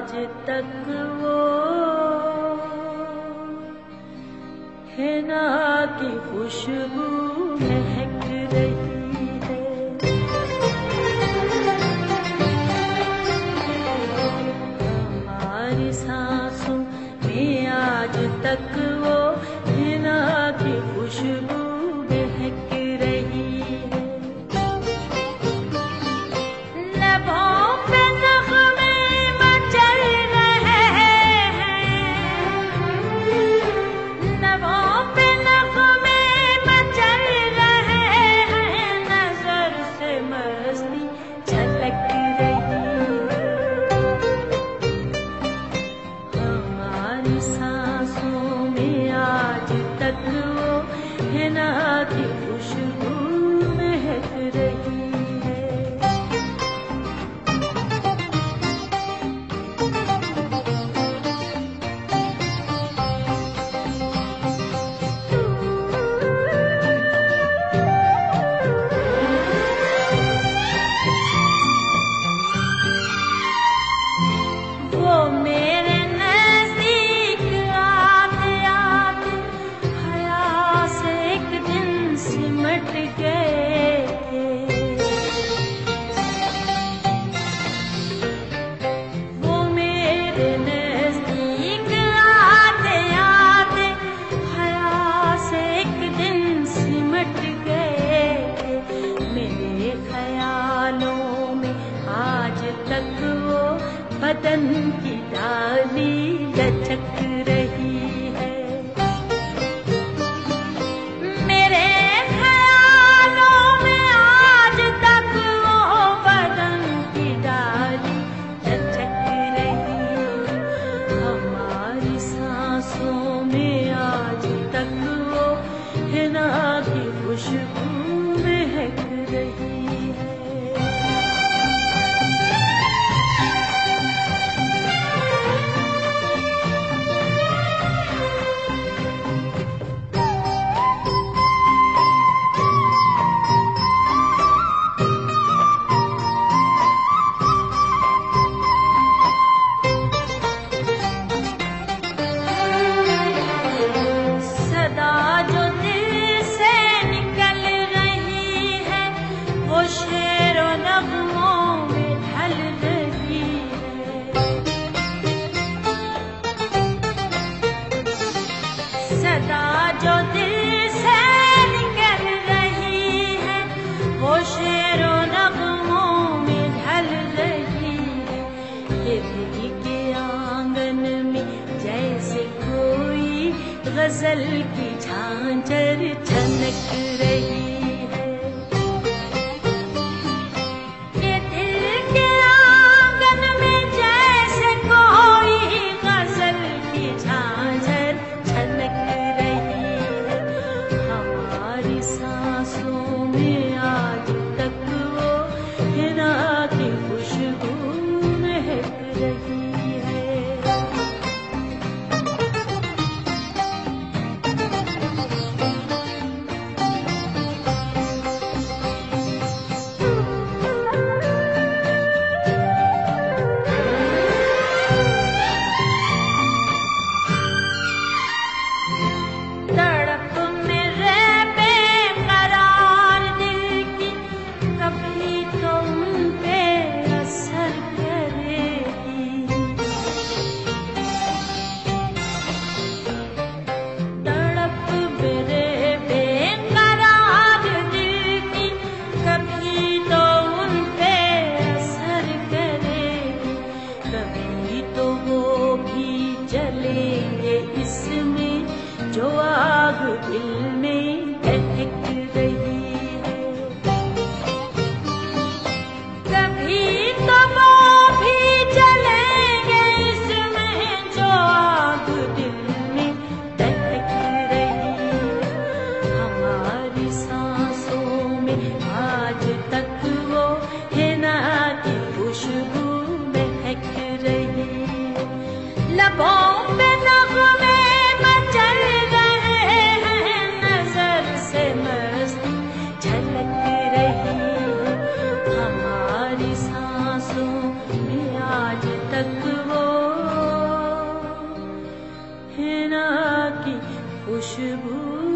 आज तक वो ना कि खुशबू महक रही। day. गज़ल की झांझर छनक रही। जलेंगे इसमें जो आग दिल में दहक खुशबू